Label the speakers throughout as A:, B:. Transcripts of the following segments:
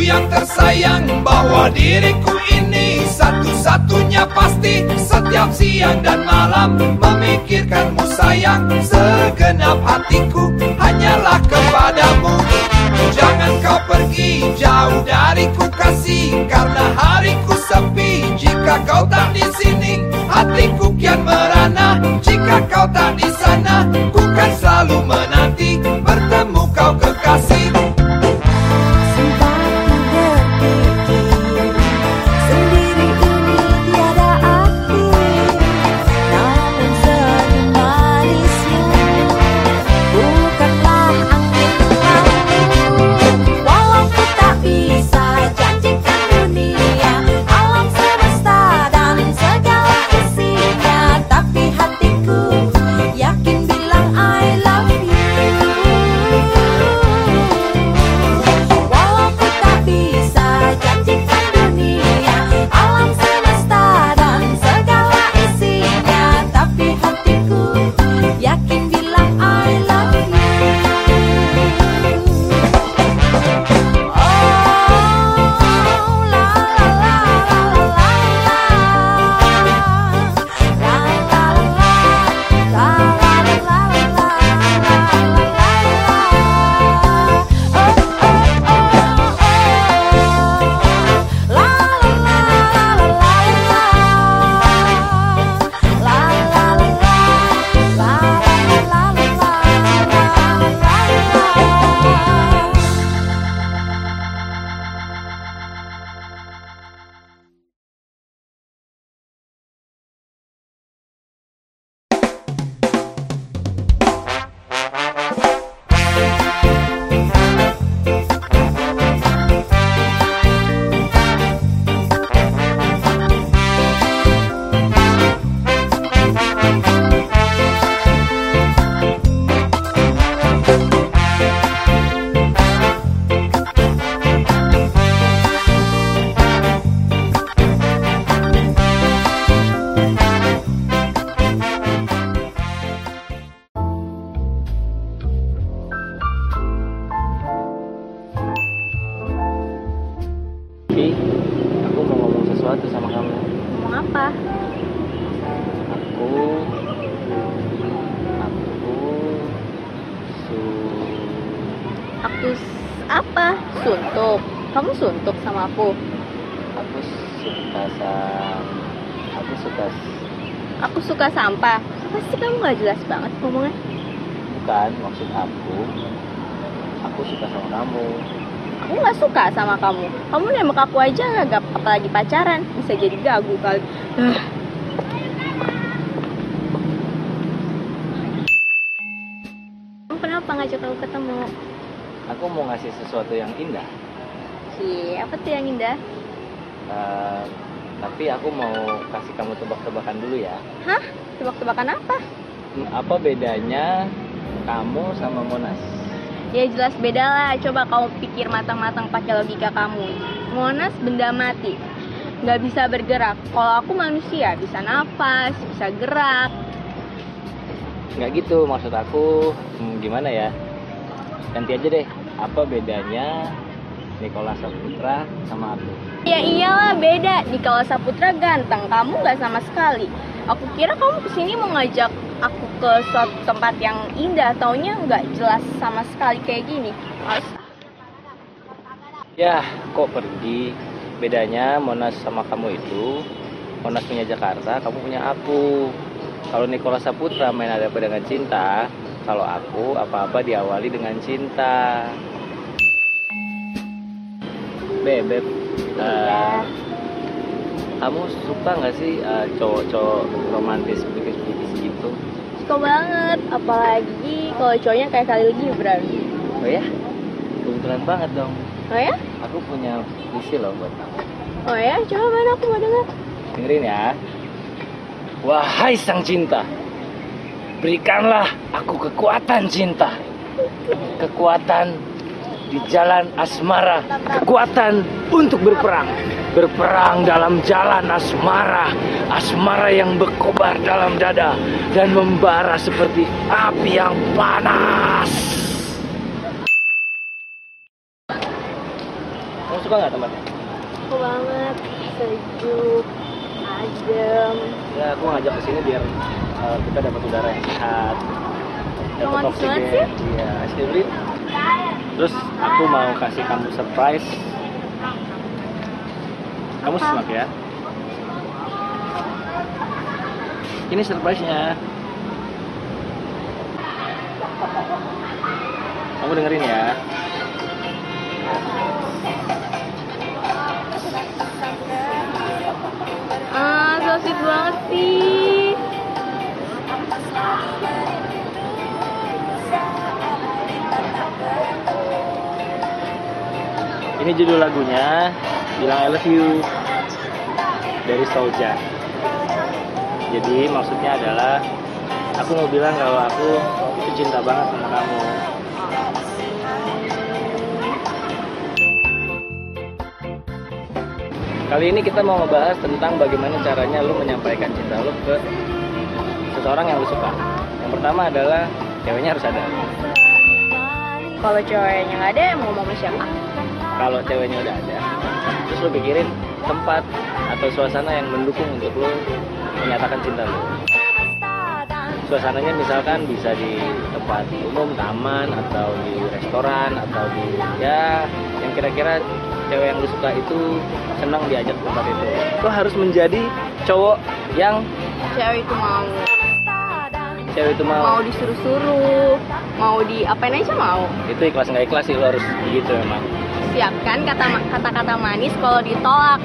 A: yang tersayang Bahwa diriku ini satu-satunya pasti Setiap siang dan malam memikirkanmu sayang. Segenap hatiku hanyalah kepadamu. Jangan kau pergi jauh dariku kasih Karena hariku sepi. Jika kau tak di sini Hatiku kian merana. Jika kau tak di sana
B: Aku
C: s- apa? Suntuk. Kamu suntuk sama aku.
B: aku suka sama aku suka
C: Aku suka sampah. Pasti kamu nggak jelas banget ngomongnya.
B: bukan maksud aku aku suka sama kamu
C: Aku nggak suka sama kamu. Kamu nembak aku aja nggak apalagi pacaran. Bisa jadi gagu kali. Aku
B: mau ngasih sesuatu yang indah
C: Si, apa tuh yang indah?
B: Eh, tapi aku mau kasih kamu tebak-tebakan dulu ya
C: Hah? Tebak-tebakan apa?
B: Hmm, apa bedanya kamu sama Monas
C: Ya jelas beda lah. Coba kamu pikir matang-matang pakai logika kamu. Monas benda mati, nggak bisa bergerak. Kalau aku manusia, bisa nafas, bisa gerak.
B: nggak gitu maksud aku hmm, gimana ya ganti aja deh apa bedanya Nikola Saputra sama aku
C: Ya iyalah beda. Nikola Saputra ganteng, kamu nggak sama sekali. Aku kira kamu ke sini mau ngajak aku ke suatu tempat yang indah, taunya nggak jelas sama sekali kayak gini. Males.
B: ya kok pergi bedanya Monas sama kamu itu Monas punya Jakarta kamu punya aku kalau Nikola Saputra main ada apa dengan cinta kalau aku apa-apa diawali dengan cinta Bebek eh, kamu suka nggak sih eh, cowok-cowok romantis pikis-pikis gitu
C: Suka banget, apalagi kalau cowoknya kayak Khalil Gibran.
B: oh ya kebetulan banget dong
C: Oh ya?
B: aku punya puisi loh buat kamu
C: Oh ya? Coba mana aku mau dengar.
B: Dengerin ya. Wahai sang cinta, berikanlah aku kekuatan cinta. Kekuatan di jalan asmara, kekuatan untuk berperang. Berperang dalam jalan asmara, asmara yang berkobar dalam dada dan membara seperti api yang panas. Kamu suka nggak tempatnya
C: Aku banget sejuk, adem.
B: ya aku ngajak ke sini biar uh, kita dapat udara yang sehat. Dapat oksigen. iya Rin. terus aku mau kasih kamu surprise. Kamu simak ya? Ini surprise nya kamu dengerin ya.
C: Ah, so sweet banget sih.
B: Ini judul lagunya Bilang I Love You dari Soulja. Jadi maksudnya adalah aku mau bilang kalau aku itu cinta banget sama kamu. Kali ini kita mau ngebahas tentang bagaimana caranya lu menyampaikan cinta lu ke seseorang yang lu suka. Yang pertama adalah ceweknya harus ada.
C: Kalau ceweknya nggak ada, mau ngomong siapa?
B: kalau ceweknya udah ada terus lu pikirin tempat atau suasana yang mendukung untuk lu menyatakan cinta lu suasananya misalkan bisa di tempat umum taman atau di restoran atau di ya yang kira-kira cewek yang lu suka itu senang diajak tempat itu lu harus menjadi cowok yang
C: Cewek itu mau
B: cewek itu
C: mau
B: mau
C: disuruh-suruh, mau di apain aja mau.
B: itu ikhlas nggak ikhlas sih lu harus begitu memang
C: Siapkan kata kata-kata manis kalau ditolak.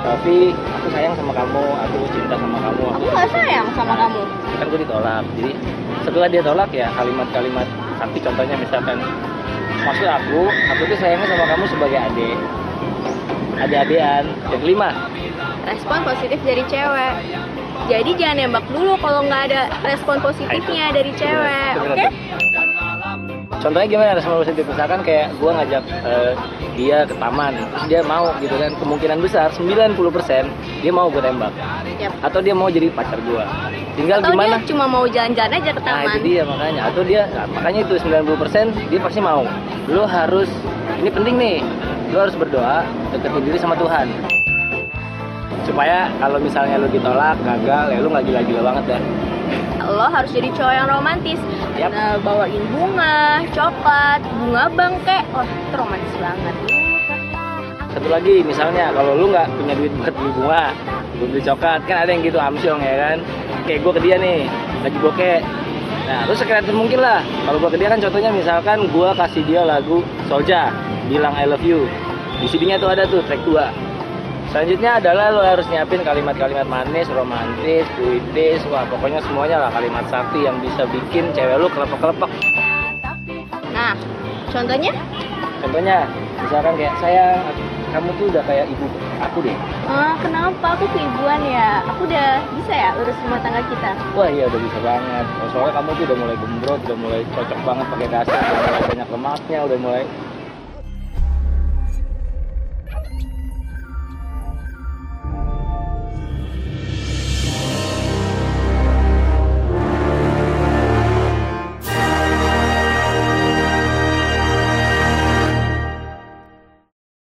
B: tapi aku sayang sama kamu aku cinta sama kamu
C: Aku nggak sayang sama kamu.
B: kan gue ditolak jadi setelah dia tolak ya kalimat-kalimat sakti contohnya misalkan maksud aku aku tuh sayangnya sama kamu sebagai adik adik-adian yang kelima
C: Respon positif dari cewek. Jadi jangan nembak dulu kalau nggak ada respon positifnya dari cewek,
B: Itu
C: oke?
B: benar. contohnya gimana respon positif? Misalkan kayak gue ngajak eh, dia ke taman terus dia mau gitu kan kemungkinan besar 90% dia mau gue tembak.
C: Yap.
B: atau dia mau jadi pacar gue tinggal
C: Atau
B: gimana?
C: dia cuma mau jalan-jalan aja ke
B: Nah
C: taman.
B: itu dia makanya. Atau dia nah, Makanya itu 90% Dia pasti mau. Lo harus Ini penting nih. Lo harus berdoa Deketin diri sama Tuhan Supaya kalau misalnya lo ditolak Gagal Ya lo gak gila-gila banget ya
C: Lo harus jadi cowok yang romantis.
B: Yap.
C: Nah, bawain bunga, coklat, bunga bangke. Wah, itu romantis banget.
B: Satu lagi misalnya Kalau lo gak punya duit buat beli bunga Buat beli coklat Kan ada yang gitu amsyong ya kan Kayak gue ke dia nih Lagi bokeh Nah, terus sekreatif mungkin lah. Kalau gua ke dia kan contohnya misalkan gua kasih dia lagu Soulja, bilang I love you. Di CD-nya tuh ada tuh track 2. Selanjutnya adalah lo harus nyiapin kalimat-kalimat manis, romantis, puitis, wah pokoknya semuanya lah kalimat sakti yang bisa bikin cewek lu kelepek-kelepek.
C: Nah, contohnya?
B: Contohnya, misalkan kayak sayang, kamu tuh udah kayak ibu aku deh.
C: Ah, kenapa aku keibuan ya? Aku udah bisa ya urus rumah tangga kita.
B: Wah iya udah bisa banget. Oh, Soalnya kamu tuh udah mulai gembrot, udah mulai cocok banget pakai dasar, udah mulai banyak lemaknya, udah mulai